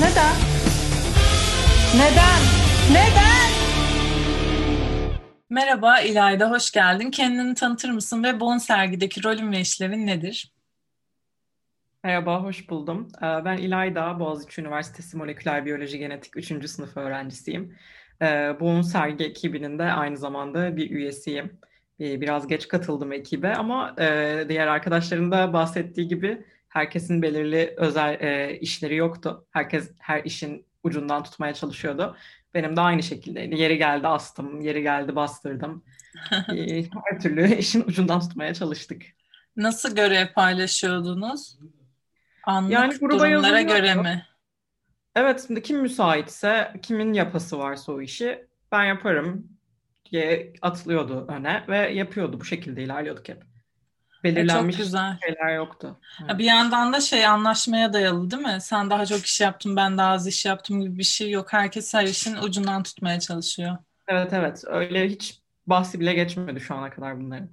Neden? Neden? Neden? Merhaba İlayda, hoş geldin. Kendini tanıtır mısın ve Bon sergideki rolün ve işlevin nedir? Merhaba, hoş buldum. Ee, ben İlayda, Boğaziçi Üniversitesi Moleküler Biyoloji Genetik 3. sınıf öğrencisiyim. Ee, Bon sergi ekibinin de aynı zamanda bir üyesiyim. Biraz geç katıldım ekibe ama e, diğer arkadaşların da bahsettiği gibi herkesin belirli özel e, işleri yoktu. Herkes her işin ucundan tutmaya çalışıyordu. Benim de aynı şekildeydi. Yeri geldi astım, yeri geldi bastırdım. e, her türlü işin ucundan tutmaya çalıştık. Nasıl görev paylaşıyordunuz? Anlık yani gruba durumlara göre mi? Evet, şimdi kim müsaitse, kimin yapası varsa o işi ben yaparım diye atılıyordu öne ve yapıyordu. Bu şekilde ilerliyorduk hep belirlenmiş e çok güzel. şeyler yoktu. Evet. Bir yandan da şey anlaşmaya dayalı değil mi? Sen daha çok iş yaptın, ben daha az iş yaptım gibi bir şey yok. Herkes her işin ucundan tutmaya çalışıyor. Evet evet. Öyle hiç bahsi bile geçmedi şu ana kadar bunların.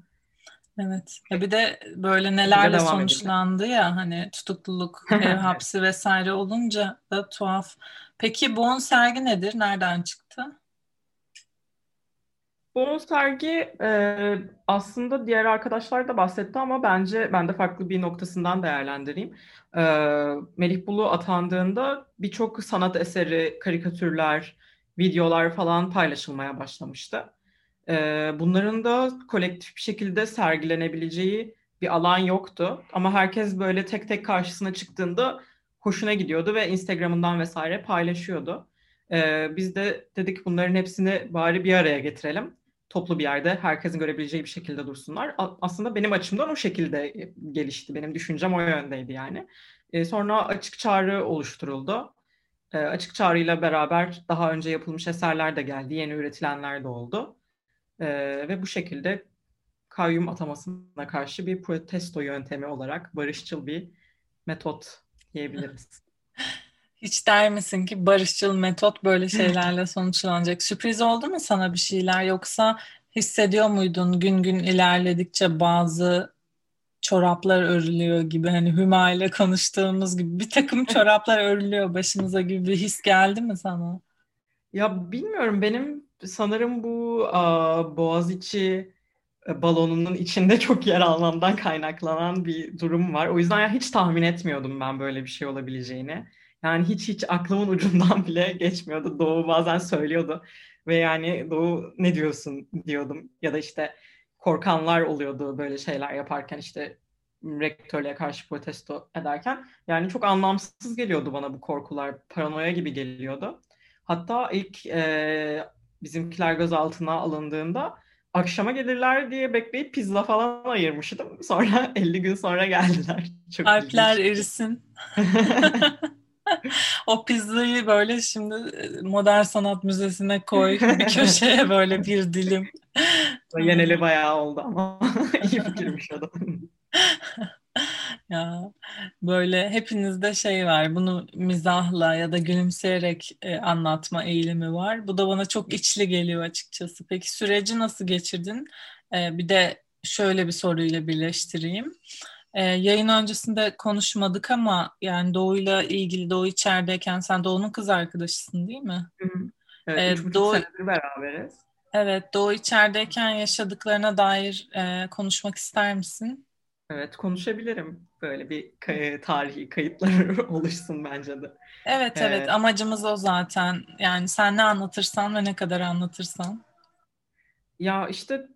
Evet. Ya bir de böyle nelerle sonuçlandı edildi. ya hani tutukluluk, ev hapsi vesaire olunca da tuhaf. Peki Bon sergi nedir? Nereden çıktı? Bu sergi e, aslında diğer arkadaşlar da bahsetti ama bence ben de farklı bir noktasından değerlendireyim. E, Melih Bulu atandığında birçok sanat eseri, karikatürler, videolar falan paylaşılmaya başlamıştı. E, bunların da kolektif bir şekilde sergilenebileceği bir alan yoktu. Ama herkes böyle tek tek karşısına çıktığında hoşuna gidiyordu ve Instagram'ından vesaire paylaşıyordu. Ee, biz de dedik bunların hepsini bari bir araya getirelim toplu bir yerde herkesin görebileceği bir şekilde dursunlar. Aslında benim açımdan o şekilde e, gelişti. Benim düşüncem o yöndeydi yani. E, sonra açık çağrı oluşturuldu. E, açık çağrıyla beraber daha önce yapılmış eserler de geldi. Yeni üretilenler de oldu. Ve bu şekilde kayyum atamasına karşı bir protesto yöntemi olarak barışçıl bir metot diyebiliriz. Hiç der misin ki barışçıl metot böyle şeylerle sonuçlanacak? Sürpriz oldu mu sana bir şeyler yoksa hissediyor muydun gün gün ilerledikçe bazı çoraplar örülüyor gibi hani Hüma ile konuştuğumuz gibi bir takım çoraplar örülüyor başımıza gibi bir his geldi mi sana? Ya bilmiyorum benim sanırım bu a, Boğaziçi e, balonunun içinde çok yer almamdan kaynaklanan bir durum var. O yüzden ya hiç tahmin etmiyordum ben böyle bir şey olabileceğini. Yani hiç hiç aklımın ucundan bile geçmiyordu. Doğu bazen söylüyordu. Ve yani Doğu ne diyorsun diyordum. Ya da işte korkanlar oluyordu böyle şeyler yaparken işte rektörlüğe karşı protesto ederken. Yani çok anlamsız geliyordu bana bu korkular. Paranoya gibi geliyordu. Hatta ilk e, bizimkiler gözaltına alındığında akşama gelirler diye bekleyip pizza falan ayırmıştım. Sonra 50 gün sonra geldiler. Çok Alpler erisin. o pizzayı böyle şimdi e, modern sanat müzesine koy bir köşeye böyle bir dilim. Yeneli bayağı oldu ama iyi fikirmiş adam. ya böyle hepinizde şey var bunu mizahla ya da gülümseyerek e, anlatma eğilimi var. Bu da bana çok içli geliyor açıkçası. Peki süreci nasıl geçirdin? E, bir de şöyle bir soruyla birleştireyim. Ee, yayın öncesinde konuşmadık ama yani Doğu'yla ilgili Doğu içerideyken sen Doğu'nun kız arkadaşısın değil mi? Hı hı. Evet, ee, Doğu, senedir beraberiz. Evet, Doğu içerideyken yaşadıklarına dair e, konuşmak ister misin? Evet, konuşabilirim. Böyle bir kay- tarihi kayıtlar oluşsun bence de. Evet, evet, evet. Amacımız o zaten. Yani sen ne anlatırsan ve ne kadar anlatırsan. Ya işte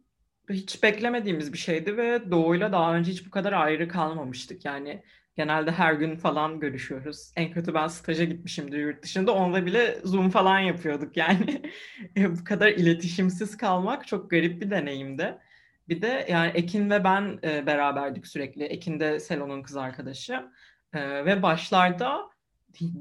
hiç beklemediğimiz bir şeydi ve Doğu'yla daha önce hiç bu kadar ayrı kalmamıştık. Yani genelde her gün falan görüşüyoruz. En kötü ben staja gitmişimdir yurt dışında. Onda bile Zoom falan yapıyorduk yani. bu kadar iletişimsiz kalmak çok garip bir deneyimdi. Bir de yani Ekin ve ben e, beraberdik sürekli. Ekin de Selon'un kız arkadaşı. E, ve başlarda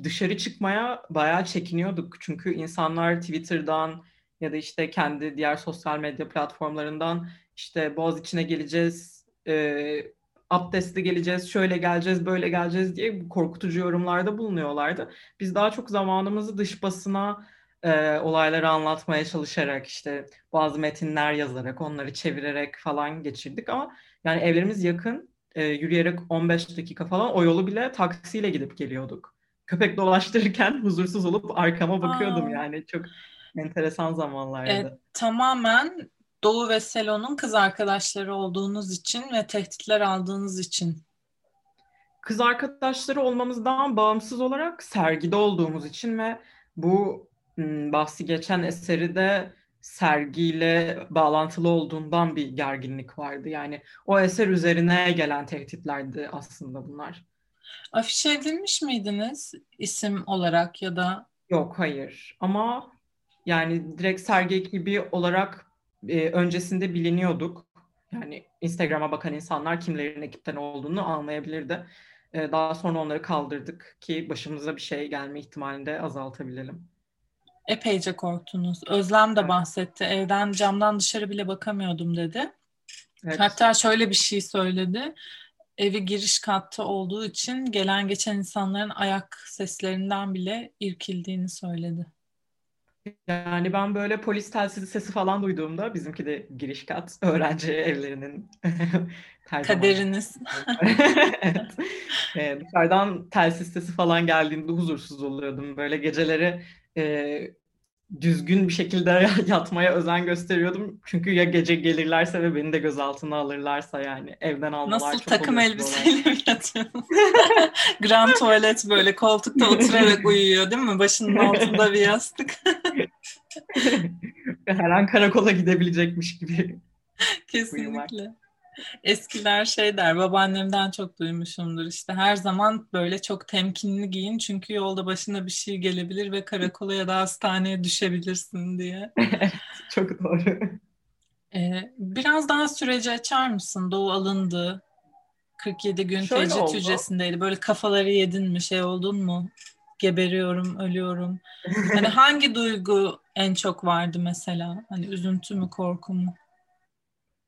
dışarı çıkmaya bayağı çekiniyorduk. Çünkü insanlar Twitter'dan, ya da işte kendi diğer sosyal medya platformlarından işte boğaz içine geleceğiz, e, abdestli geleceğiz, şöyle geleceğiz, böyle geleceğiz diye korkutucu yorumlarda bulunuyorlardı. Biz daha çok zamanımızı dış basına e, olayları anlatmaya çalışarak işte bazı metinler yazarak onları çevirerek falan geçirdik ama yani evlerimiz yakın e, yürüyerek 15 dakika falan o yolu bile taksiyle gidip geliyorduk. köpek dolaştırırken huzursuz olup arkama bakıyordum Aa. yani çok enteresan zamanlardı. E, tamamen Doğu ve Selo'nun kız arkadaşları olduğunuz için ve tehditler aldığınız için. Kız arkadaşları olmamızdan bağımsız olarak sergide olduğumuz için ve bu bahsi geçen eseri de sergiyle bağlantılı olduğundan bir gerginlik vardı. Yani o eser üzerine gelen tehditlerdi aslında bunlar. Afişe edilmiş miydiniz isim olarak ya da? Yok hayır ama yani direkt sergi ekibi olarak e, öncesinde biliniyorduk. Yani Instagram'a bakan insanlar kimlerin ekipten olduğunu anlayabilirdi. E, daha sonra onları kaldırdık ki başımıza bir şey gelme ihtimalini de azaltabilelim. Epeyce korktunuz. Özlem de evet. bahsetti. Evden camdan dışarı bile bakamıyordum dedi. Evet. Hatta şöyle bir şey söyledi. Evi giriş katta olduğu için gelen geçen insanların ayak seslerinden bile irkildiğini söyledi. Yani ben böyle polis telsizi sesi falan duyduğumda bizimki de giriş kat öğrenci evlerinin kaderiniz. evet. Ee, dışarıdan telsiz sesi falan geldiğinde huzursuz oluyordum. Böyle geceleri e, düzgün bir şekilde yatmaya özen gösteriyordum. Çünkü ya gece gelirlerse ve beni de gözaltına alırlarsa yani evden almalar Nasıl çok takım elbiseyle mi yatıyorsun? Grand tuvalet böyle koltukta oturarak uyuyor değil mi? Başının altında bir yastık. Her an karakola gidebilecekmiş gibi. Kesinlikle. Uyumak. Eskiler şey der, babaannemden çok duymuşumdur işte her zaman böyle çok temkinli giyin çünkü yolda başına bir şey gelebilir ve karakola ya da hastaneye düşebilirsin diye. çok doğru. Ee, biraz daha süreci açar mısın? Doğu alındı. 47 gün Şöyle tecrit hücresindeydi. Böyle kafaları yedin mi? Şey oldun mu? Geberiyorum, ölüyorum. Hani hangi duygu en çok vardı mesela? Hani üzüntü mü, korku mu?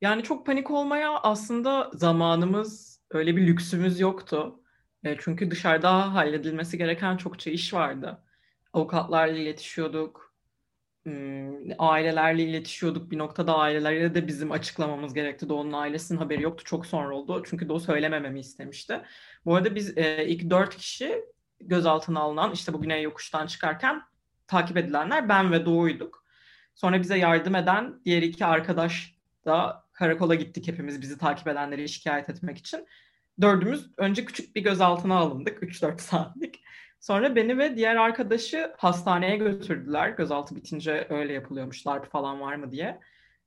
Yani çok panik olmaya aslında zamanımız, öyle bir lüksümüz yoktu. E, çünkü dışarıda halledilmesi gereken çokça iş vardı. Avukatlarla iletişiyorduk, hmm, ailelerle iletişiyorduk. Bir noktada ailelere de bizim açıklamamız gerekti. Doğu'nun ailesinin haberi yoktu. Çok sonra oldu. Çünkü Doğu söylemememi istemişti. Bu arada biz e, ilk dört kişi gözaltına alınan, işte bu Güney Yokuş'tan çıkarken takip edilenler ben ve Doğu'yduk. Sonra bize yardım eden diğer iki arkadaş da karakola gittik hepimiz bizi takip edenleri şikayet etmek için. Dördümüz önce küçük bir gözaltına alındık 3-4 saatlik. Sonra beni ve diğer arkadaşı hastaneye götürdüler. Gözaltı bitince öyle yapılıyormuş LARP falan var mı diye.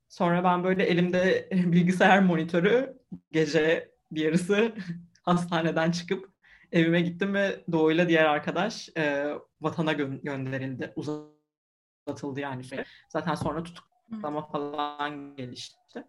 Sonra ben böyle elimde bilgisayar monitörü gece bir yarısı hastaneden çıkıp evime gittim ve Doğu'yla diğer arkadaş e, vatana gö- gönderildi. Uzatıldı yani. Zaten sonra tutuklama falan gelişti.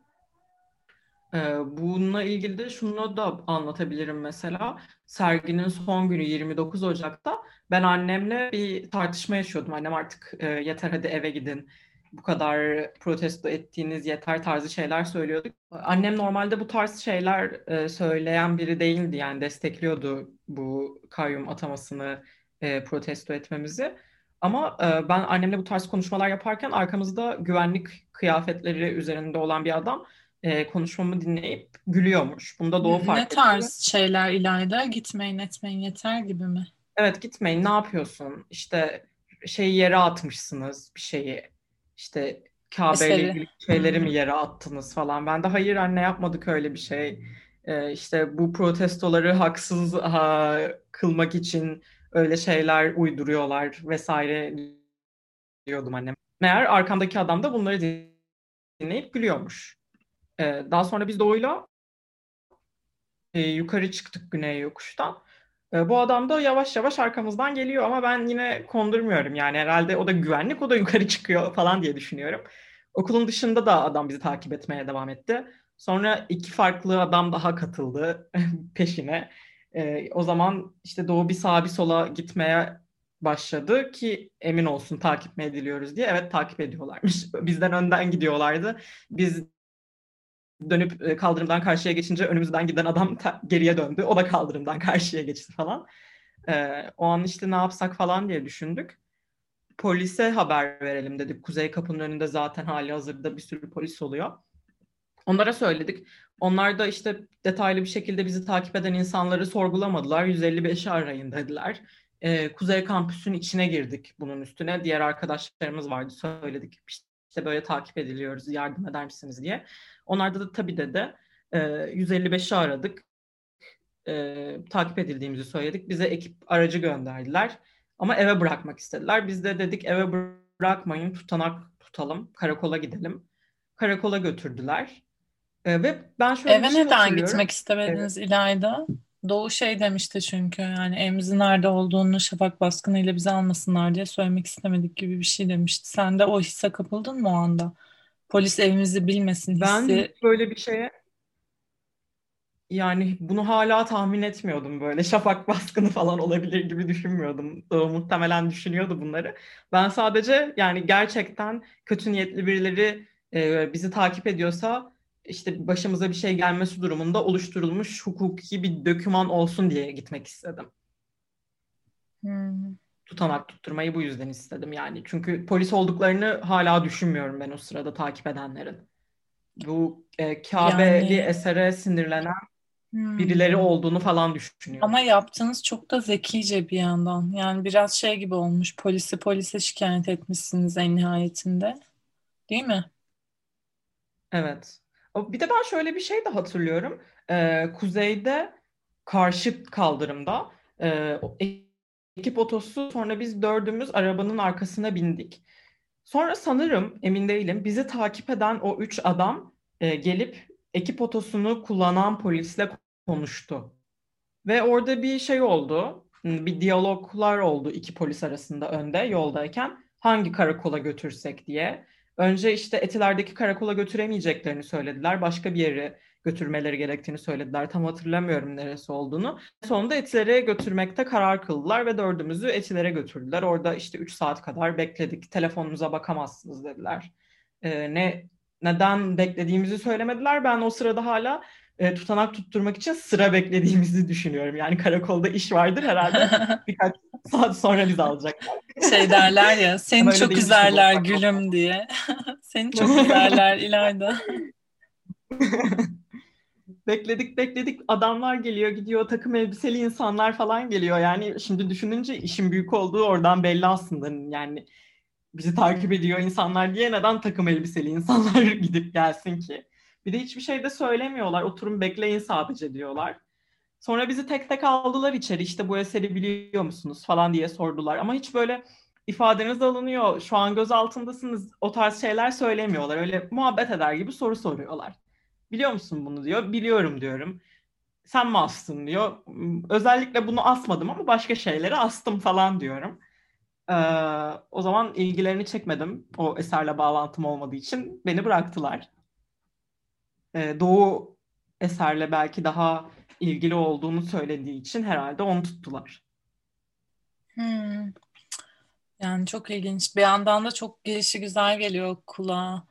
Bununla ilgili de şunu da anlatabilirim mesela. Serginin son günü 29 Ocak'ta ben annemle bir tartışma yaşıyordum. Annem artık yeter hadi eve gidin. Bu kadar protesto ettiğiniz yeter tarzı şeyler söylüyorduk. Annem normalde bu tarz şeyler söyleyen biri değildi. Yani destekliyordu bu kayyum atamasını protesto etmemizi. Ama ben annemle bu tarz konuşmalar yaparken arkamızda güvenlik kıyafetleri üzerinde olan bir adam e, konuşmamı dinleyip gülüyormuş. Bunda Doğu fark Ne tarz etti. şeyler İlayda? Gitmeyin etmeyin yeter gibi mi? Evet gitmeyin ne yapıyorsun? İşte şeyi yere atmışsınız bir şeyi. İşte Kabe ile ilgili şeyleri mi yere attınız falan. Ben de hayır anne yapmadık öyle bir şey. Ee, işte bu protestoları haksız ha, kılmak için öyle şeyler uyduruyorlar vesaire diyordum annem. Meğer arkamdaki adam da bunları dinleyip gülüyormuş. E, daha sonra biz Doğu'yla e, yukarı çıktık Güney Yokuş'tan. E, bu adam da yavaş yavaş arkamızdan geliyor ama ben yine kondurmuyorum. Yani herhalde o da güvenlik, o da yukarı çıkıyor falan diye düşünüyorum. Okulun dışında da adam bizi takip etmeye devam etti. Sonra iki farklı adam daha katıldı peşine. E, o zaman işte Doğu bir sağa bir sola gitmeye başladı ki emin olsun takip mi ediliyoruz diye. Evet takip ediyorlarmış. Bizden önden gidiyorlardı. Biz dönüp e, kaldırımdan karşıya geçince önümüzden giden adam geriye döndü. O da kaldırımdan karşıya geçti falan. Ee, o an işte ne yapsak falan diye düşündük. Polise haber verelim dedik. Kuzey kapının önünde zaten hali hazırda bir sürü polis oluyor. Onlara söyledik. Onlar da işte detaylı bir şekilde bizi takip eden insanları sorgulamadılar. 155'i arayın dediler. e, Kuzey Kampüs'ün içine girdik bunun üstüne. Diğer arkadaşlarımız vardı söyledik işte böyle takip ediliyoruz yardım eder misiniz diye. Onlarda da tabii dedi. E, 155'i aradık. E, takip edildiğimizi söyledik. Bize ekip aracı gönderdiler. Ama eve bırakmak istediler. Biz de dedik eve bırakmayın tutanak tutalım. Karakola gidelim. Karakola götürdüler. E, ve ben şöyle Eve şey neden gitmek istemediniz evet. İlayda? Doğu şey demişti çünkü yani evimizin nerede olduğunu şafak baskınıyla bize almasınlar diye söylemek istemedik gibi bir şey demişti. Sen de o hisse kapıldın mı o anda? Polis evimizi bilmesin hissi. Ben böyle bir şeye yani bunu hala tahmin etmiyordum böyle şafak baskını falan olabilir gibi düşünmüyordum. Doğu muhtemelen düşünüyordu bunları. Ben sadece yani gerçekten kötü niyetli birileri e, bizi takip ediyorsa işte başımıza bir şey gelmesi durumunda oluşturulmuş hukuki bir döküman olsun diye gitmek istedim. Hmm. Tutanak tutturmayı bu yüzden istedim yani. Çünkü polis olduklarını hala düşünmüyorum ben o sırada takip edenlerin. Bu e, Kabe'li yani... esere sinirlenen hmm. birileri olduğunu falan düşünüyorum. Ama yaptığınız çok da zekice bir yandan. Yani biraz şey gibi olmuş. Polisi polise şikayet etmişsiniz en nihayetinde. Değil mi? Evet. Bir de ben şöyle bir şey de hatırlıyorum. Ee, kuzeyde karşı kaldırımda e, ekip otosu sonra biz dördümüz arabanın arkasına bindik. Sonra sanırım emin değilim bizi takip eden o üç adam e, gelip ekip otosunu kullanan polisle konuştu. Ve orada bir şey oldu. Bir diyaloglar oldu iki polis arasında önde yoldayken hangi karakola götürsek diye. Önce işte Etiler'deki karakola götüremeyeceklerini söylediler. Başka bir yere götürmeleri gerektiğini söylediler. Tam hatırlamıyorum neresi olduğunu. Sonunda Etiler'e götürmekte karar kıldılar ve dördümüzü Etiler'e götürdüler. Orada işte 3 saat kadar bekledik. Telefonunuza bakamazsınız dediler. Ee, ne neden beklediğimizi söylemediler. Ben o sırada hala e, tutanak tutturmak için sıra beklediğimizi düşünüyorum. Yani karakolda iş vardır herhalde. Birkaç saat sonra biz alacaklar. Şey derler ya, seni çok üzerler gülüm diye. seni çok üzerler İlayda. bekledik bekledik adamlar geliyor gidiyor takım elbiseli insanlar falan geliyor yani şimdi düşününce işin büyük olduğu oradan belli aslında yani bizi takip ediyor insanlar diye neden takım elbiseli insanlar gidip gelsin ki bir de hiçbir şey de söylemiyorlar. Oturun bekleyin sadece diyorlar. Sonra bizi tek tek aldılar içeri. İşte bu eseri biliyor musunuz falan diye sordular. Ama hiç böyle ifadeniz alınıyor. Şu an göz altındasınız. O tarz şeyler söylemiyorlar. Öyle muhabbet eder gibi soru soruyorlar. Biliyor musun bunu diyor. Biliyorum diyorum. Sen mi astın diyor. Özellikle bunu asmadım ama başka şeyleri astım falan diyorum. Ee, o zaman ilgilerini çekmedim. O eserle bağlantım olmadığı için beni bıraktılar e, Doğu eserle belki daha ilgili olduğunu söylediği için herhalde onu tuttular. Hmm. Yani çok ilginç. Bir yandan da çok gelişi güzel geliyor kulağa.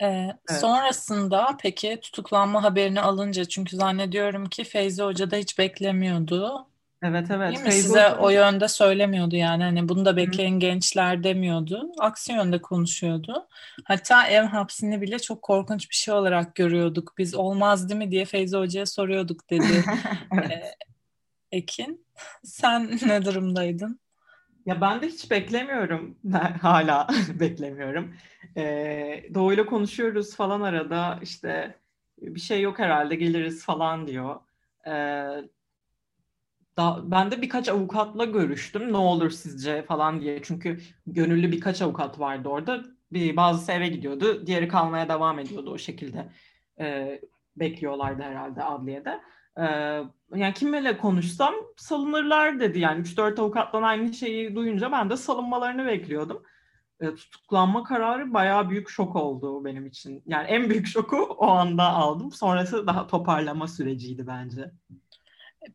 Ee, evet. Sonrasında peki tutuklanma haberini alınca çünkü zannediyorum ki Feyzi Hoca da hiç beklemiyordu. Evet evet. Değil mi? Size o yönde söylemiyordu yani hani bunu da bekleyin Hı. gençler demiyordu. Aksi yönde konuşuyordu. Hatta ev hapsini bile çok korkunç bir şey olarak görüyorduk. Biz olmaz değil mi diye Feyzi Hoca'ya soruyorduk dedi evet. ee, Ekin. Sen ne durumdaydın? Ya ben de hiç beklemiyorum. Hala beklemiyorum. Ee, Doğu'yla konuşuyoruz falan arada işte bir şey yok herhalde geliriz falan diyor. Ee, da, ben de birkaç avukatla görüştüm. Ne olur sizce falan diye. Çünkü gönüllü birkaç avukat vardı orada. Bir bazısı eve gidiyordu. Diğeri kalmaya devam ediyordu o şekilde. E, bekliyorlardı herhalde adliyede. E, yani kimle konuşsam salınırlar dedi. Yani 3-4 avukattan aynı şeyi duyunca ben de salınmalarını bekliyordum. E, tutuklanma kararı bayağı büyük şok oldu benim için. Yani en büyük şoku o anda aldım. Sonrası daha toparlama süreciydi bence.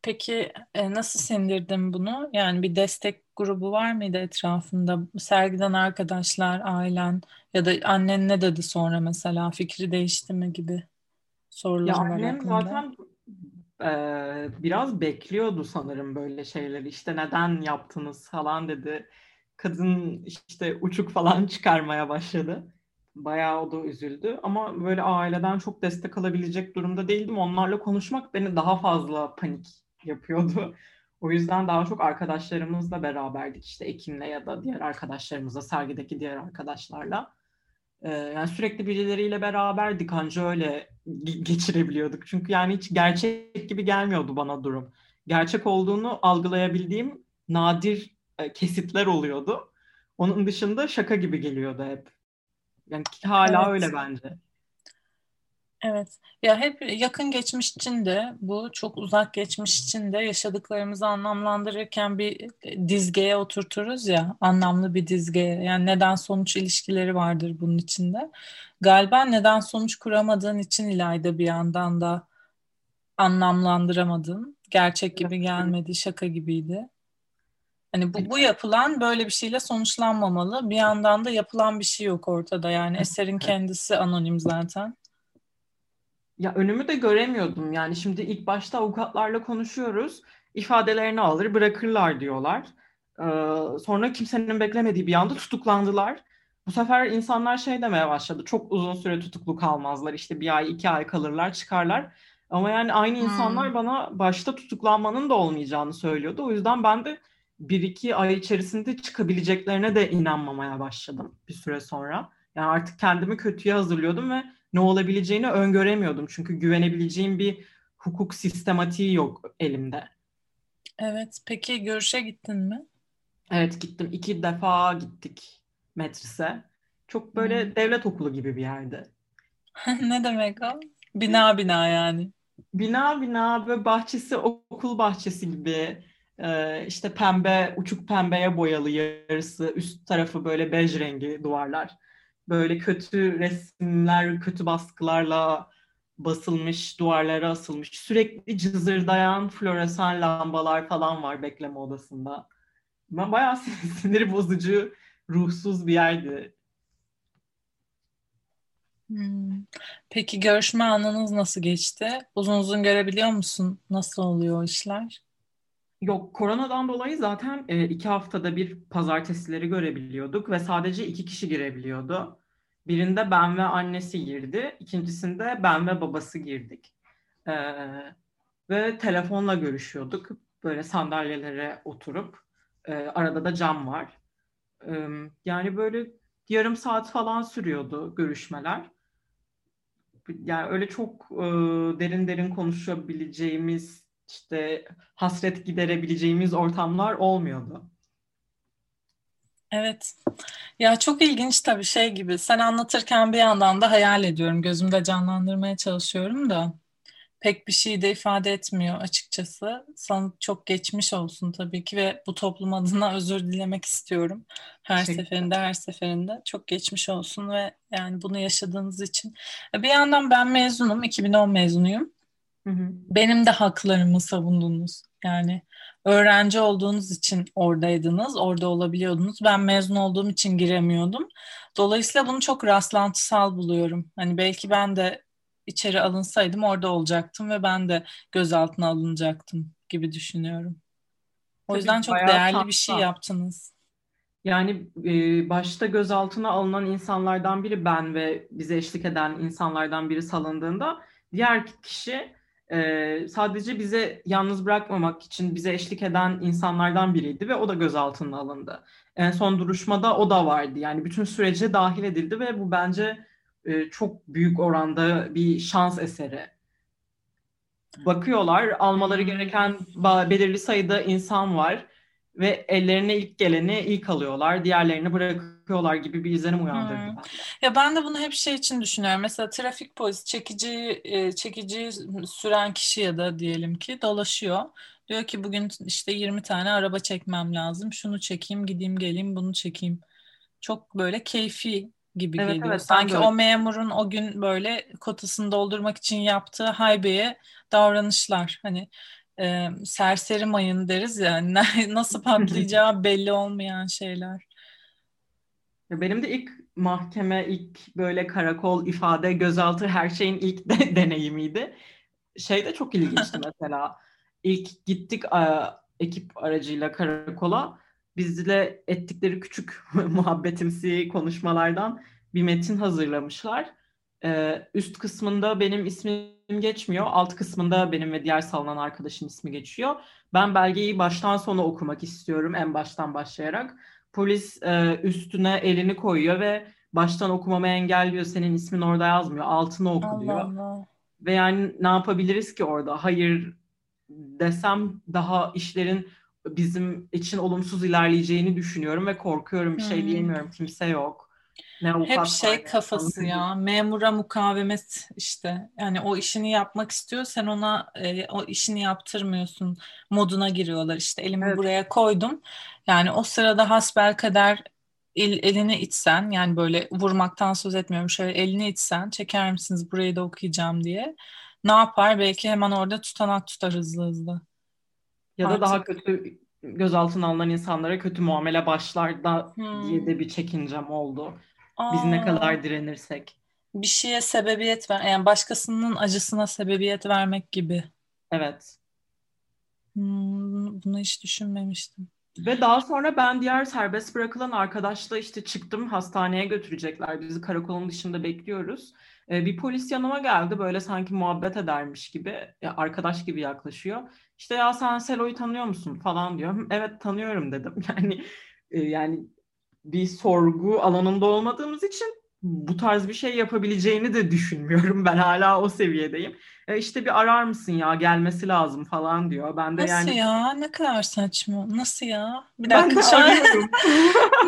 Peki e, nasıl sindirdin bunu? Yani bir destek grubu var mıydı etrafında? Sergiden arkadaşlar, ailen ya da annen ne dedi sonra mesela? Fikri değişti mi gibi sorular ya annem aklımda. zaten e, biraz bekliyordu sanırım böyle şeyleri. İşte neden yaptınız falan dedi. Kadın işte uçuk falan çıkarmaya başladı. Bayağı o da üzüldü ama böyle aileden çok destek alabilecek durumda değildim. Onlarla konuşmak beni daha fazla panik yapıyordu. O yüzden daha çok arkadaşlarımızla beraberdik işte Ekin'le ya da diğer arkadaşlarımızla, sergideki diğer arkadaşlarla. Ee, yani sürekli birileriyle beraberdik anca öyle geçirebiliyorduk. Çünkü yani hiç gerçek gibi gelmiyordu bana durum. Gerçek olduğunu algılayabildiğim nadir e, kesitler oluyordu. Onun dışında şaka gibi geliyordu hep. Yani hala evet. öyle bence. Evet. Ya hep yakın geçmiş için de bu çok uzak geçmiş için de yaşadıklarımızı anlamlandırırken bir dizgeye oturturuz ya anlamlı bir dizgeye. Yani neden sonuç ilişkileri vardır bunun içinde. Galiba neden sonuç kuramadığın için İlayda bir yandan da anlamlandıramadın. Gerçek gibi gelmedi, şaka gibiydi. Hani bu, bu yapılan böyle bir şeyle sonuçlanmamalı. Bir yandan da yapılan bir şey yok ortada. Yani eserin kendisi anonim zaten. Ya önümü de göremiyordum. Yani şimdi ilk başta avukatlarla konuşuyoruz. ifadelerini alır bırakırlar diyorlar. Ee, sonra kimsenin beklemediği bir anda tutuklandılar. Bu sefer insanlar şey demeye başladı. Çok uzun süre tutuklu kalmazlar. İşte bir ay, iki ay kalırlar, çıkarlar. Ama yani aynı insanlar hmm. bana başta tutuklanmanın da olmayacağını söylüyordu. O yüzden ben de bir iki ay içerisinde çıkabileceklerine de inanmamaya başladım bir süre sonra. Yani artık kendimi kötüye hazırlıyordum ve ne olabileceğini öngöremiyordum. Çünkü güvenebileceğim bir hukuk sistematiği yok elimde. Evet. Peki görüşe gittin mi? Evet gittim. İki defa gittik Metris'e. Çok böyle hmm. devlet okulu gibi bir yerde. ne demek o? Bina bina yani. Bina bina böyle bahçesi okul bahçesi gibi. Ee, işte pembe, uçuk pembeye boyalı yarısı. Üst tarafı böyle bej rengi duvarlar böyle kötü resimler, kötü baskılarla basılmış, duvarlara asılmış. Sürekli cızırdayan floresan lambalar falan var bekleme odasında. Ben bayağı sinir bozucu, ruhsuz bir yerdi. Hmm. Peki görüşme anınız nasıl geçti? Uzun uzun görebiliyor musun? Nasıl oluyor işler? Yok koronadan dolayı zaten e, iki haftada bir pazartesileri görebiliyorduk ve sadece iki kişi girebiliyordu. Birinde ben ve annesi girdi, ikincisinde ben ve babası girdik. E, ve telefonla görüşüyorduk. Böyle sandalyelere oturup e, arada da cam var. E, yani böyle yarım saat falan sürüyordu görüşmeler. Yani öyle çok e, derin derin konuşabileceğimiz işte hasret giderebileceğimiz ortamlar olmuyordu. Evet. Ya çok ilginç tabii şey gibi. Sen anlatırken bir yandan da hayal ediyorum. Gözümde canlandırmaya çalışıyorum da pek bir şey de ifade etmiyor açıkçası. Sana çok geçmiş olsun tabii ki ve bu toplum adına özür dilemek istiyorum. Her Teşekkür. seferinde her seferinde çok geçmiş olsun ve yani bunu yaşadığınız için. Bir yandan ben mezunum, 2010 mezunuyum. Hı hı. Benim de haklarımı savundunuz. Yani öğrenci olduğunuz için oradaydınız, orada olabiliyordunuz. Ben mezun olduğum için giremiyordum. Dolayısıyla bunu çok rastlantısal buluyorum. Hani belki ben de içeri alınsaydım orada olacaktım ve ben de gözaltına alınacaktım gibi düşünüyorum. O Tabii yüzden çok değerli tatlı. bir şey yaptınız. Yani e, başta gözaltına alınan insanlardan biri ben ve bize eşlik eden insanlardan biri salındığında diğer kişi e, sadece bize yalnız bırakmamak için bize eşlik eden insanlardan biriydi ve o da gözaltına alındı. En son duruşmada o da vardı. Yani bütün sürece dahil edildi ve bu bence e, çok büyük oranda bir şans eseri. Bakıyorlar, almaları gereken belirli sayıda insan var ve ellerine ilk geleni ilk alıyorlar, diğerlerini bırakıyorlar gibi bir izlenim uyandırdı hmm. Ya ben de bunu hep şey için düşünüyorum. Mesela trafik polisi çekici e, çekici süren kişi ya da diyelim ki dolaşıyor. Diyor ki bugün işte 20 tane araba çekmem lazım. Şunu çekeyim, gideyim, geleyim, bunu çekeyim. Çok böyle keyfi gibi evet, geliyor. Evet, Sanki o memurun o gün böyle kotasını doldurmak için yaptığı haybeye davranışlar. Hani e, serseri mayın deriz ya nasıl patlayacağı belli olmayan şeyler. Benim de ilk mahkeme, ilk böyle karakol, ifade, gözaltı her şeyin ilk de deneyimiydi. Şey de çok ilginçti mesela. İlk gittik a, ekip aracıyla karakola. Bizle ettikleri küçük muhabbetimsi konuşmalardan bir metin hazırlamışlar. Ee, üst kısmında benim ismim geçmiyor. Alt kısmında benim ve diğer salınan arkadaşın ismi geçiyor. Ben belgeyi baştan sona okumak istiyorum en baştan başlayarak. Polis e, üstüne elini koyuyor ve baştan okumamı engelliyor. Senin ismin orada yazmıyor. Altını oku diyor. Allah Allah. Ve yani ne yapabiliriz ki orada? Hayır desem daha işlerin bizim için olumsuz ilerleyeceğini düşünüyorum ve korkuyorum. Bir şey Hmm. diyemiyorum. Kimse yok. Ne Hep şey kafası ya memura mukavemet işte. Yani o işini yapmak istiyor sen ona e, o işini yaptırmıyorsun moduna giriyorlar. İşte elimi Evet. buraya koydum. Yani o sırada hasbelkader el, elini itsen yani böyle vurmaktan söz etmiyorum şöyle elini itsen çeker misiniz burayı da okuyacağım diye ne yapar? Belki hemen orada tutanak tutar hızlı hızlı. Ya da daha artık kötü gözaltına alınan insanlara kötü muamele başlar da diye hmm. de bir çekincem oldu. Biz ne Aa, kadar direnirsek. bir şeye sebebiyet ver yani başkasının acısına sebebiyet vermek gibi. Evet. Hmm, bunu hiç düşünmemiştim. Ve daha sonra ben diğer serbest bırakılan arkadaşla işte çıktım hastaneye götürecekler. Bizi karakolun dışında bekliyoruz. Ee, bir polis yanıma geldi böyle sanki muhabbet edermiş gibi arkadaş gibi yaklaşıyor. İşte ya sen Selo'yu tanıyor musun falan diyor. "Hı, Evet tanıyorum dedim. Yani e, yani bir sorgu alanında olmadığımız için bu tarz bir şey yapabileceğini de düşünmüyorum. Ben hala o seviyedeyim. E işte bir arar mısın ya gelmesi lazım falan diyor. Ben de Nasıl yani ya? Ne kadar saçma. Nasıl ya? Bir ben dakika arıyorum.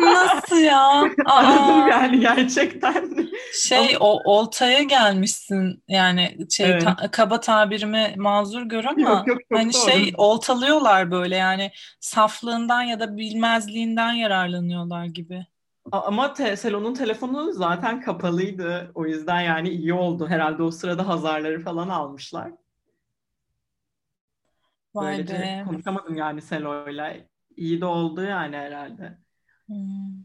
Nasıl ya? Aradım yani gerçekten. Şey o oltaya gelmişsin yani şey evet. ta- kaba tabirimi mazur gör Yok ama yok çok hani doğru. şey oltalıyorlar böyle yani saflığından ya da bilmezliğinden yararlanıyorlar gibi. Ama te Selon'un telefonu zaten kapalıydı. O yüzden yani iyi oldu. Herhalde o sırada Hazarları falan almışlar. Vay Böylece be. konuşamadım yani Selo'yla. İyi de oldu yani herhalde. Hmm.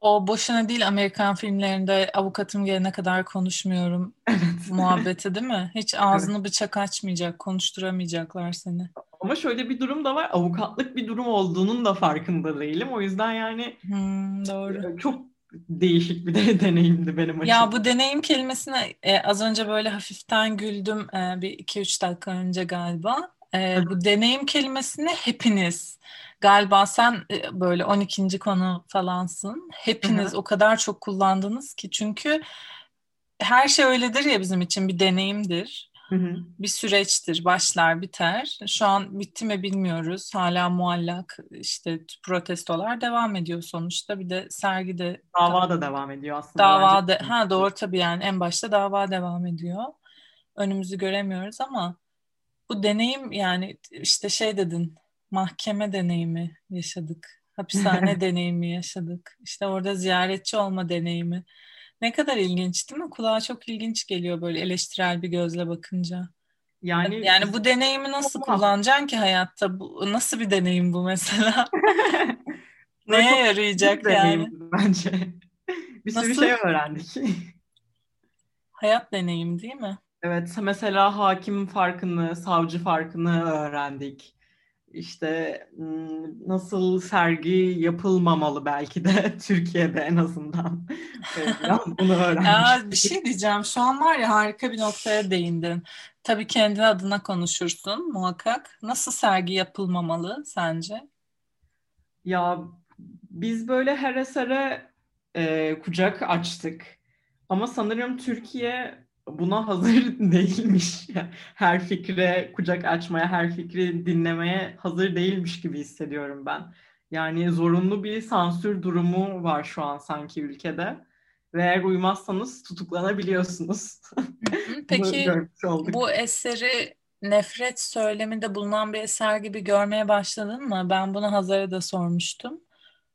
O boşuna değil Amerikan filmlerinde avukatım gelene kadar konuşmuyorum Evet. muhabbeti değil mi? Hiç Evet. ağzını bıçak açmayacak, konuşturamayacaklar seni. Ama şöyle bir durum da var. Avukatlık bir durum olduğunun da farkında değilim. O yüzden yani Hmm, doğru. e, çok değişik bir de deneyimdi benim Ya açımdan. bu deneyim kelimesine e, az önce böyle hafiften güldüm e, bir iki üç dakika önce galiba. E, bu deneyim kelimesini hepiniz galiba sen e, böyle 12. konu falansın. Hepiniz o kadar çok kullandınız ki çünkü her şey öyledir ya bizim için bir deneyimdir. Hı hı. Bir süreçtir, başlar, biter. Şu an bitti mi bilmiyoruz. Hala muallak işte protestolar devam ediyor sonuçta. Bir de sergide Dava da devam ediyor aslında dava de, ha doğru tabii yani en başta dava devam ediyor. Önümüzü göremiyoruz ama bu deneyim yani işte şey dedin mahkeme deneyimi yaşadık. Hapishane deneyimi yaşadık. İşte orada ziyaretçi olma deneyimi. Ne kadar ilginç değil mi? Kulağa çok ilginç geliyor böyle eleştirel bir gözle bakınca. Yani Yani bu deneyimi nasıl Olmaz. kullanacaksın ki hayatta? Bu, nasıl bir deneyim bu mesela? Neye yarayacak yani? bence. Bir sürü Nasıl? şey öğrendik. Hayat deneyimi değil mi? Evet, mesela hakim farkını, savcı farkını öğrendik. İşte nasıl sergi yapılmamalı belki de Türkiye'de en azından. Bunu Ya öğrenmiş. bir şey diyeceğim. Şu an var ya harika bir noktaya değindin. Tabii kendi adına konuşursun muhakkak. Nasıl sergi yapılmamalı sence? Ya biz böyle her esere e, kucak açtık. Ama sanırım Türkiye buna hazır değilmiş. Her fikre kucak açmaya, her fikri dinlemeye hazır değilmiş gibi hissediyorum ben. Yani zorunlu bir sansür durumu var şu an sanki ülkede. Ve eğer uymazsanız tutuklanabiliyorsunuz. Peki bu eseri nefret söyleminde bulunan bir eser gibi görmeye başladın mı? Ben bunu Hazar'a da sormuştum.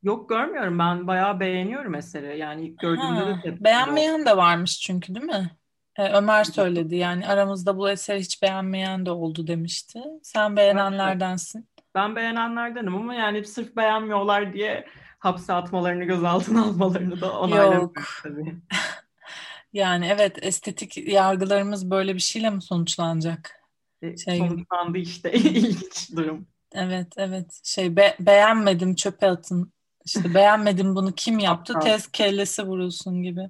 Yok görmüyorum. Ben bayağı beğeniyorum eseri. Yani ilk gördüğümde de Ha, oldum. beğenmeyen de varmış çünkü değil mi? Ee, Ömer söyledi yani aramızda bu eseri hiç beğenmeyen de oldu demişti. Sen beğenenlerdensin. Ben beğenenlerdenim ama yani sırf beğenmiyorlar diye hapse atmalarını, gözaltına almalarını da onaylamıyorum tabii. Yani evet estetik yargılarımız böyle bir şeyle mi sonuçlanacak? E, Şey sonuçlandı işte ilginç durum. evet evet şey be- beğenmedim çöpe atın. İşte beğenmedim bunu kim yaptı? Tez kellesi vurulsun gibi.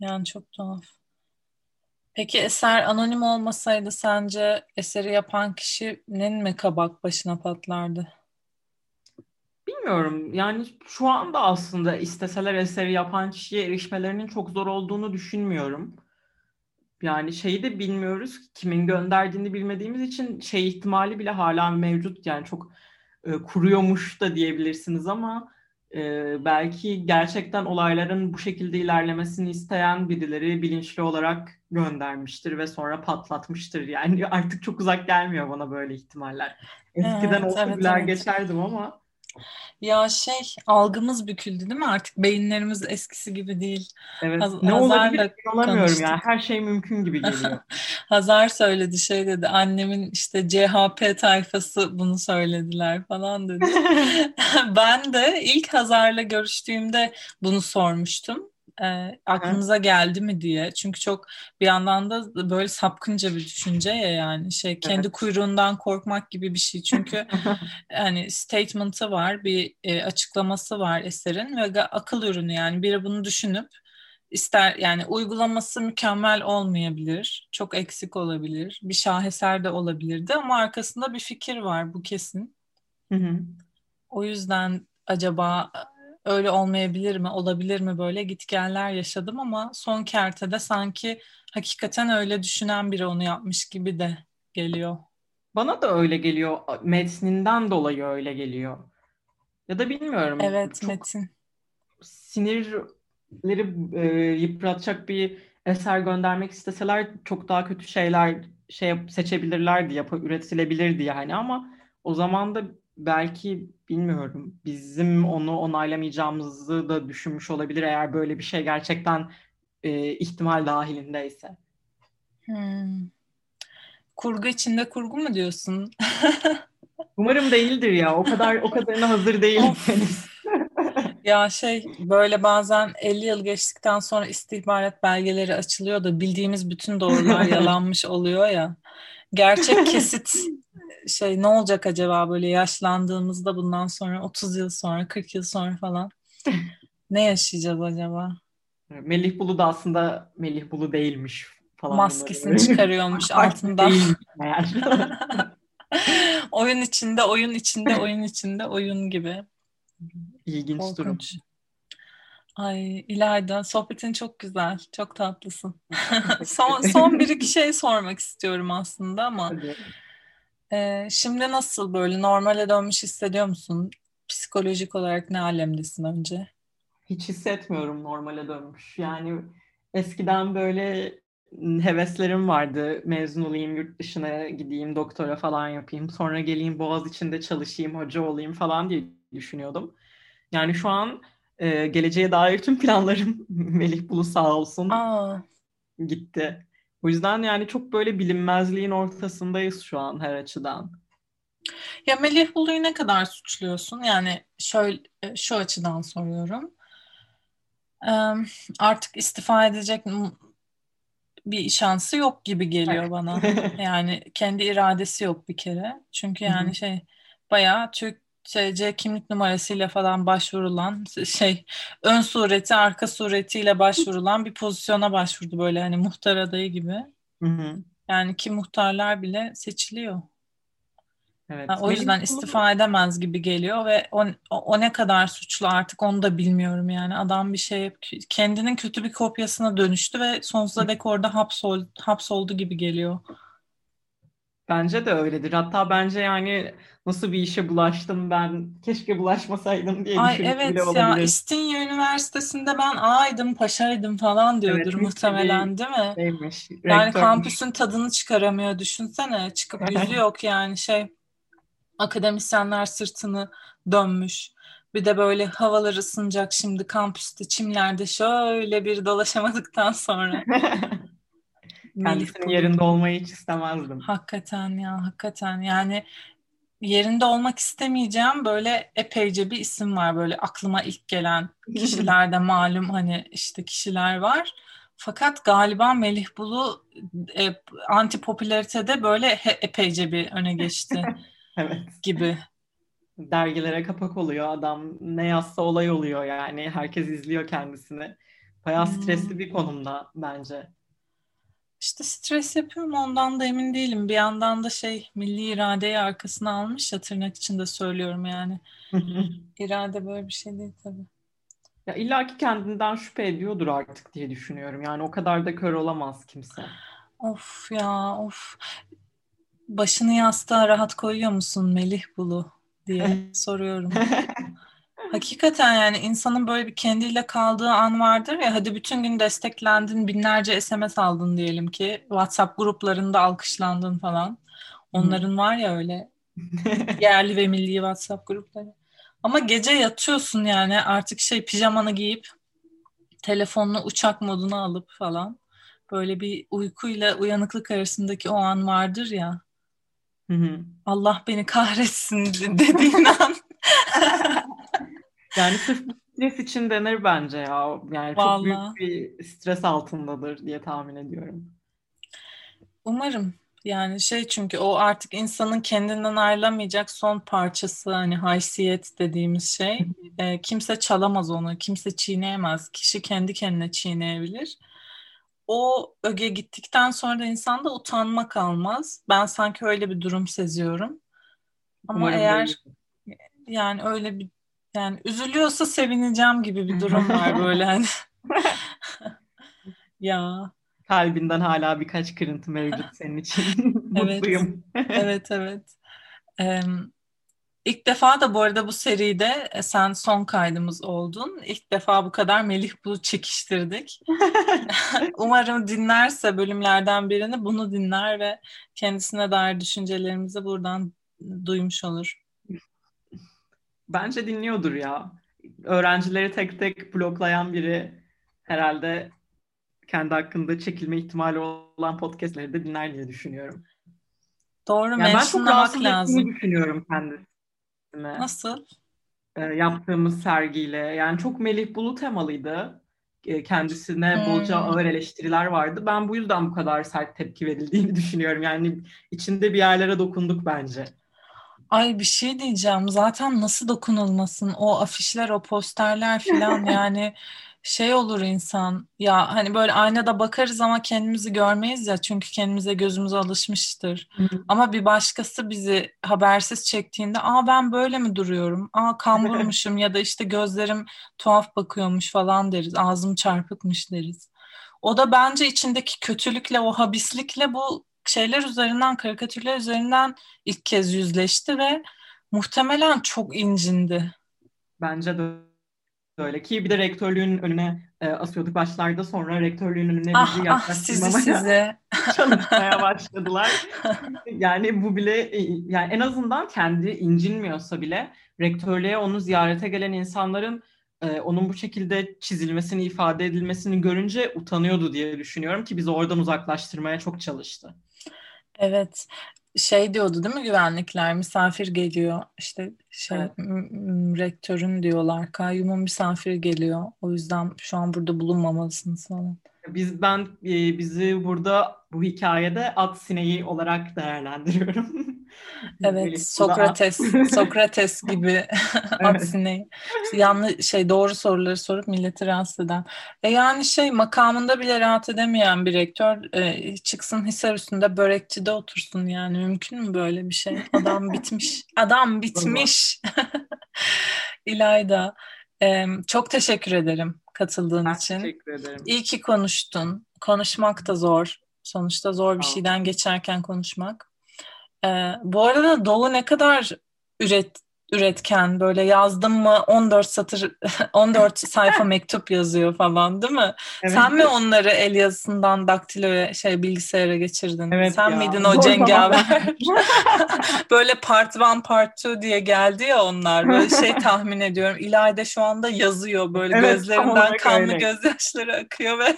Yani çok tuhaf. Peki eser anonim olmasaydı sence eseri yapan kişinin mi kabak başına patlardı? Bilmiyorum. Yani şu anda aslında isteseler eseri yapan kişiye erişmelerinin çok zor olduğunu düşünmüyorum. Yani şeyi de bilmiyoruz. Kimin gönderdiğini bilmediğimiz için şey ihtimali bile hala mevcut. Yani çok e, kuruyormuş da diyebilirsiniz ama e, belki gerçekten olayların bu şekilde ilerlemesini isteyen birileri bilinçli olarak göndermiştir ve sonra patlatmıştır. Yani artık çok uzak gelmiyor bana böyle ihtimaller. Eskiden evet, olsa evet, güler evet. geçerdim ama ya şey algımız büküldü değil mi artık beyinlerimiz eskisi gibi değil. Evet. Haz- ne olabilir olamıyorum ya. Her şey mümkün gibi geliyor. Hazar söyledi şey dedi. Annemin işte CHP tayfası bunu söylediler falan dedi. ben de ilk Hazar'la görüştüğümde bunu sormuştum e, aklınıza geldi mi diye. Çünkü çok bir yandan da böyle sapkınca bir düşünce ya yani şey kendi evet. kuyruğundan korkmak gibi bir şey. Çünkü hani statement'ı var, bir e, açıklaması var eserin ve akıl ürünü yani biri bunu düşünüp ister yani uygulaması mükemmel olmayabilir. Çok eksik olabilir. Bir şaheser de olabilirdi ama arkasında bir fikir var bu kesin. Hı hı. O yüzden acaba öyle olmayabilir mi, olabilir mi böyle gitgeller yaşadım ama son kertede sanki hakikaten öyle düşünen biri onu yapmış gibi de geliyor. Bana da öyle geliyor. Metninden dolayı öyle geliyor. Ya da bilmiyorum. Evet Çok metin. Sinirleri e, yıpratacak bir eser göndermek isteseler çok daha kötü şeyler şey seçebilirlerdi, yap üretilebilirdi yani ama o zaman da belki bilmiyorum bizim onu onaylamayacağımızı da düşünmüş olabilir eğer böyle bir şey gerçekten e, ihtimal dahilindeyse. Hmm. Kurgu içinde kurgu mu diyorsun? Umarım değildir ya. O kadar o kadarına hazır değilim henüz. ya şey böyle bazen 50 yıl geçtikten sonra istihbarat belgeleri açılıyor da bildiğimiz bütün doğrular yalanmış oluyor ya. Gerçek kesit şey ne olacak acaba böyle yaşlandığımızda bundan sonra 30 yıl sonra 40 yıl sonra falan ne yaşayacağız acaba? Melih Bulu da aslında Melih Bulu değilmiş falan. Maskesini çıkarıyormuş altından. oyun içinde, oyun içinde, oyun içinde, oyun gibi. İlginç Korkunç. durum. Ay İlayda sohbetin çok güzel. Çok tatlısın. son, son bir iki şey sormak istiyorum aslında ama Hadi. Ee, şimdi nasıl böyle normale dönmüş hissediyor musun? Psikolojik olarak ne alemdesin önce? Hiç hissetmiyorum normale dönmüş. Yani eskiden böyle heveslerim vardı. Mezun olayım, yurt dışına gideyim, doktora falan yapayım. Sonra geleyim Boğaz içinde çalışayım, hoca olayım falan diye düşünüyordum. Yani şu an e, geleceğe dair tüm planlarım Melih Bulu sağ olsun Aa. gitti. O yüzden yani çok böyle bilinmezliğin ortasındayız şu an her açıdan. Ya Melih Bulu'yu ne kadar suçluyorsun? Yani şöyle şu açıdan soruyorum. Artık istifa edecek bir şansı yok gibi geliyor bana. Yani kendi iradesi yok bir kere. Çünkü yani şey bayağı Türk TC kimlik numarasıyla falan başvurulan şey ön sureti arka suretiyle başvurulan bir pozisyona başvurdu böyle hani muhtar adayı gibi. Hı hı. Yani ki muhtarlar bile seçiliyor. Evet. Yani o yüzden istifa edemez gibi geliyor ve o, o ne kadar suçlu artık onu da bilmiyorum yani. Adam bir şey kendinin kötü bir kopyasına dönüştü ve sonsuza dek orada hapsol, hapsoldu gibi geliyor. Bence de öyledir. Hatta bence yani nasıl bir işe bulaştım ben keşke bulaşmasaydım diye Ay evet bile olabilir. ya İstinye Üniversitesi'nde ben A'ydım paşaydım falan diyordur evet, muhtemelen değil mi? Şeymiş, yani kampüsün tadını çıkaramıyor düşünsene çıkıp yüzü yok yani şey akademisyenler sırtını dönmüş. Bir de böyle havalar ısınacak şimdi kampüste çimlerde şöyle bir dolaşamadıktan sonra. Kendisinin yerinde olmayı hiç istemezdim. Hakikaten ya hakikaten yani yerinde olmak istemeyeceğim böyle epeyce bir isim var böyle aklıma ilk gelen kişilerde malum hani işte kişiler var. Fakat galiba Melih Bulu e, anti popülaritede böyle he, epeyce bir öne geçti evet. gibi. Dergilere kapak oluyor adam. Ne yazsa olay oluyor yani. Herkes izliyor kendisini. Bayağı stresli hmm. bir konumda bence. İşte stres yapıyor mu ondan da emin değilim. Bir yandan da şey milli iradeyi arkasına almış ya tırnak içinde söylüyorum yani. İrade böyle bir şey değil tabii. Ya illa ki kendinden şüphe ediyordur artık diye düşünüyorum. Yani o kadar da kör olamaz kimse. Of ya of. Başını yastığa rahat koyuyor musun Melih Bulu diye soruyorum. Hakikaten yani insanın böyle bir kendiyle kaldığı an vardır ya hadi bütün gün desteklendin binlerce SMS aldın diyelim ki WhatsApp gruplarında alkışlandın falan. Onların var ya öyle yerli ve milli WhatsApp grupları. Ama gece yatıyorsun yani artık şey pijamanı giyip telefonunu uçak moduna alıp falan böyle bir uykuyla uyanıklık arasındaki o an vardır ya. Hı hı. Allah beni kahretsin dediğin an. yani sırf stres için denir bence ya. Yani Vallahi. çok büyük bir stres altındadır diye tahmin ediyorum. Umarım. Yani şey çünkü o artık insanın kendinden ayrılamayacak son parçası hani haysiyet dediğimiz şey. E, kimse çalamaz onu, kimse çiğneyemez. Kişi kendi kendine çiğneyebilir. O öge gittikten sonra da insanda utanma kalmaz. Ben sanki öyle bir durum seziyorum. Ama Umarım eğer öyle. yani öyle bir yani üzülüyorsa sevineceğim gibi bir durum var böyle hani. ya kalbinden hala birkaç kırıntı mevcut senin için. Mutluyum. evet, evet. Ee, ilk defa da bu arada bu seride e, sen son kaydımız oldun. İlk defa bu kadar Melih Bulu çekiştirdik. Umarım dinlerse bölümlerden birini bunu dinler ve kendisine dair düşüncelerimizi buradan duymuş olur. Bence dinliyordur ya. Öğrencileri tek tek bloklayan biri herhalde kendi hakkında çekilme ihtimali olan podcastleri de dinler diye düşünüyorum. Doğru yani ben çok rahatsız lazım. düşünüyorum kendisine. Nasıl? E, yaptığımız sergiyle. Yani çok Melih Bulu temalıydı. E, kendisine hmm. bolca ağır eleştiriler vardı. Ben bu yüzden bu kadar sert tepki verildiğini düşünüyorum. Yani içinde bir yerlere dokunduk bence. Ay bir şey diyeceğim. Zaten nasıl dokunulmasın? O afişler, o posterler falan yani şey olur insan ya hani böyle aynada bakarız ama kendimizi görmeyiz ya çünkü kendimize gözümüz alışmıştır. Hı. Ama bir başkası bizi habersiz çektiğinde aa ben böyle mi duruyorum? Aa kamburmuşum ya da işte gözlerim tuhaf bakıyormuş falan deriz. Ağzım çarpıkmış deriz. O da bence içindeki kötülükle o habislikle bu şeyler üzerinden karikatürler üzerinden ilk kez yüzleşti ve muhtemelen çok incindi. Bence de Öyle ki bir de rektörlüğün önüne e, asıyorduk başlarda sonra rektörlüğün önüne ah, bizi ah, sizi size. çalışmaya başladılar. yani bu bile e, yani en azından kendi incinmiyorsa bile rektörlüğe onu ziyarete gelen insanların e, onun bu şekilde çizilmesini, ifade edilmesini görünce utanıyordu diye düşünüyorum ki bizi oradan uzaklaştırmaya çok çalıştı. Evet. Şey diyordu değil mi? Güvenlikler misafir geliyor. İşte şey evet. rektörün diyorlar. Kayyumun misafir geliyor. O yüzden şu an burada bulunmamalısınız falan. Biz ben e, bizi burada bu hikayede at sineği olarak değerlendiriyorum. evet, Sokrates, Sokrates gibi at sineği. Yanlış şey doğru soruları sorup milleti rahatsız eden. E yani şey makamında bile rahat edemeyen bir rektör e, çıksın Hisar üstünde börekçide otursun yani mümkün mü böyle bir şey? Adam bitmiş. Adam bitmiş. İlayda. Çok teşekkür ederim katıldığın ben için. Teşekkür ederim. İyi ki konuştun. Konuşmak da zor. Sonuçta zor bir şeyden geçerken konuşmak. Bu arada Doğu ne kadar üret üretken böyle yazdım mı 14 satır 14 sayfa mektup yazıyor falan değil mi? Evet. Sen mi onları el yazısından daktiloya şey bilgisayara geçirdin? Evet Sen ya. miydin o cengaver? böyle part one part two diye geldi ya onlar. Böyle şey tahmin ediyorum. İlayda şu anda yazıyor böyle evet, gözlerinden kanlı öyle. gözyaşları akıyor ve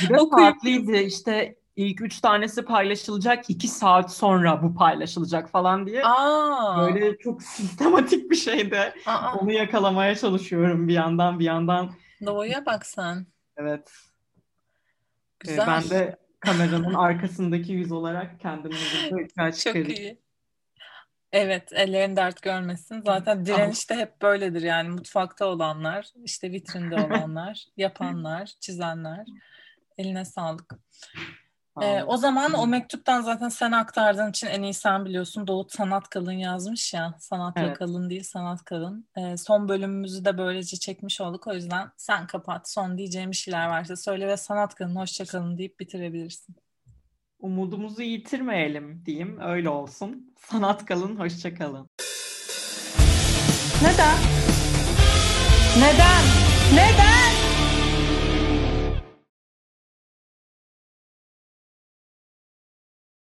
bir de saatliydi işte ilk üç tanesi paylaşılacak iki saat sonra bu paylaşılacak falan diye. Aa. Böyle çok sistematik bir şeydi. Aa. Onu yakalamaya çalışıyorum bir yandan bir yandan. Doğuya bak sen. Evet. Ee, Güzel. Ee, ben de kameranın arkasındaki yüz olarak kendimi burada çıkarayım. Çok iyi. Evet, ellerin dert görmesin. Zaten direniş de hep böyledir yani mutfakta olanlar, işte vitrinde olanlar, yapanlar, çizenler. Eline sağlık. Ee, o zaman o mektuptan zaten sen aktardığın için en iyi sen biliyorsun. Doğut Sanat Kalın yazmış ya. Sanatla evet. kalın değil sanat kalın. Ee, son bölümümüzü de böylece çekmiş olduk. O yüzden sen kapat. Son diyeceğim bir şeyler varsa söyle ve sanat kalın hoşçakalın deyip bitirebilirsin. Umudumuzu yitirmeyelim diyeyim. Öyle olsun. Sanat kalın hoşçakalın. Neden? Neden?